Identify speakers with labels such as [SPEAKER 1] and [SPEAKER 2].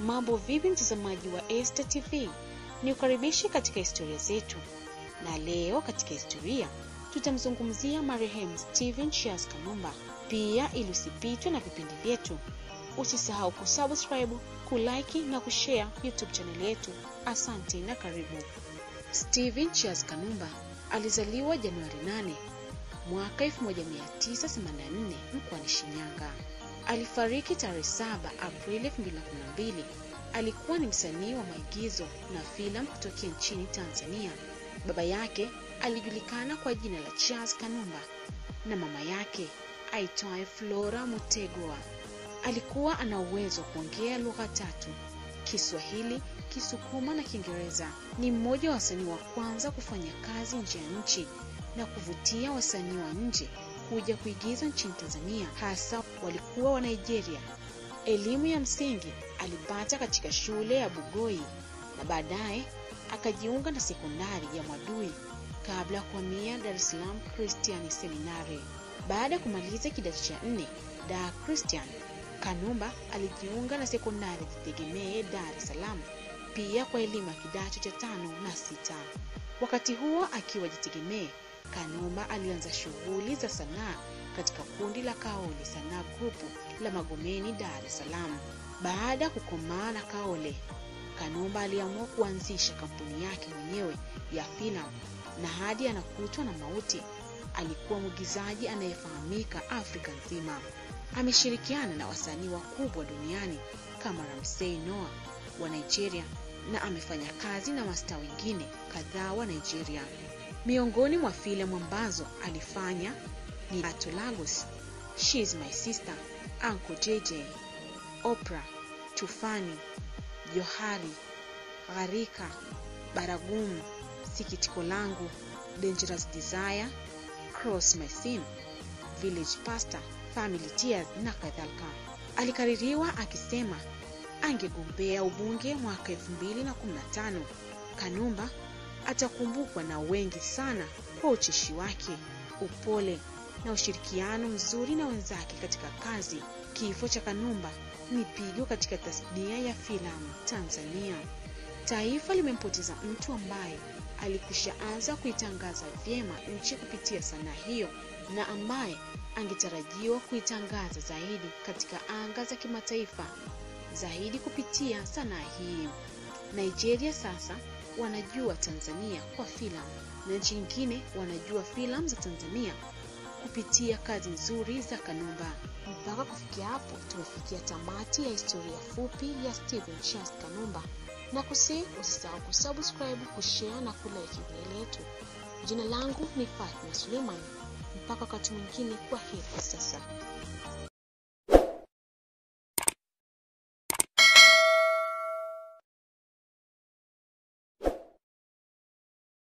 [SPEAKER 1] Mambo vipi, mtazamaji wa Esta TV, ni ukaribishi katika historia zetu, na leo katika historia tutamzungumzia marehemu Steven Charles Kanumba. Pia ili usipitwe na vipindi vyetu, usisahau kusubscribe, kulike na kushare YouTube channel yetu. Asante na karibu. Steven Charles Kanumba alizaliwa Januari 8 mwaka 1984 mkoani Shinyanga. Alifariki tarehe 7 Aprili 2012. Alikuwa ni msanii wa maigizo na filamu kutokea nchini Tanzania. Baba yake alijulikana kwa jina la Charles Kanumba na mama yake aitwaye Flora Mutegwa. Alikuwa ana uwezo wa kuongea lugha tatu: Kiswahili, Kisukuma na Kiingereza. Ni mmoja wa wasanii wa kwanza kufanya kazi nje ya nchi na kuvutia wasanii wa nje kuja kuigiza nchini Tanzania, hasa walikuwa wa Nigeria. Elimu ya msingi alipata katika shule ya Bugoi na baadaye akajiunga na sekondari ya Mwadui kabla ya kuhamia Dar es Salaam Christian Seminary. Baada ya kumaliza kidato cha nne da Christian, Kanumba alijiunga na sekondari Jitegemee Dar es Salaam pia kwa elimu ya kidato cha tano na sita. Wakati huo akiwa Jitegemee, Kanumba alianza shughuli za sanaa katika kundi la Kaole Sanaa Group la Magomeni, Dar es Salaam. Baada ya kukomaa na Kaole, Kanumba aliamua kuanzisha kampuni yake mwenyewe ya filamu na hadi anakutwa na mauti alikuwa mwigizaji anayefahamika Afrika nzima. Ameshirikiana na wasanii wakubwa duniani kama Ramsey Noah wa Nigeria na amefanya kazi na mastaa wengine kadhaa wa Nigeria. Miongoni mwa filamu ambazo alifanya ni Ato She is My Sister, Uncle JJ, Oprah, Tufani, Johari, Gharika, Baragumu, Sikitiko Langu, Dangerous Desire, Cross My Sin, Village Pastor, Family Tears na kadhalika. Alikaririwa akisema angegombea ubunge mwaka 2015. Kanumba atakumbukwa na wengi sana kwa ucheshi wake, upole na ushirikiano mzuri na wenzake katika kazi. Kifo cha Kanumba ni pigo katika tasnia ya filamu Tanzania. Taifa limempoteza mtu ambaye alikwishaanza kuitangaza vyema nchi kupitia sanaa hiyo na ambaye angetarajiwa kuitangaza zaidi katika anga za kimataifa zaidi kupitia sanaa hii. Nigeria sasa wanajua Tanzania kwa filamu na nchi nyingine wanajua filamu za Tanzania kupitia kazi nzuri za Kanumba. Mpaka kufikia hapo, tumefikia tamati ya historia fupi ya Steven Charles Kanumba na kusi usisahau kusubscribe, kushare na kulike video letu. Jina langu ni Fatma Suleiman. Mpaka wakati mwingine, kwa heri sasa.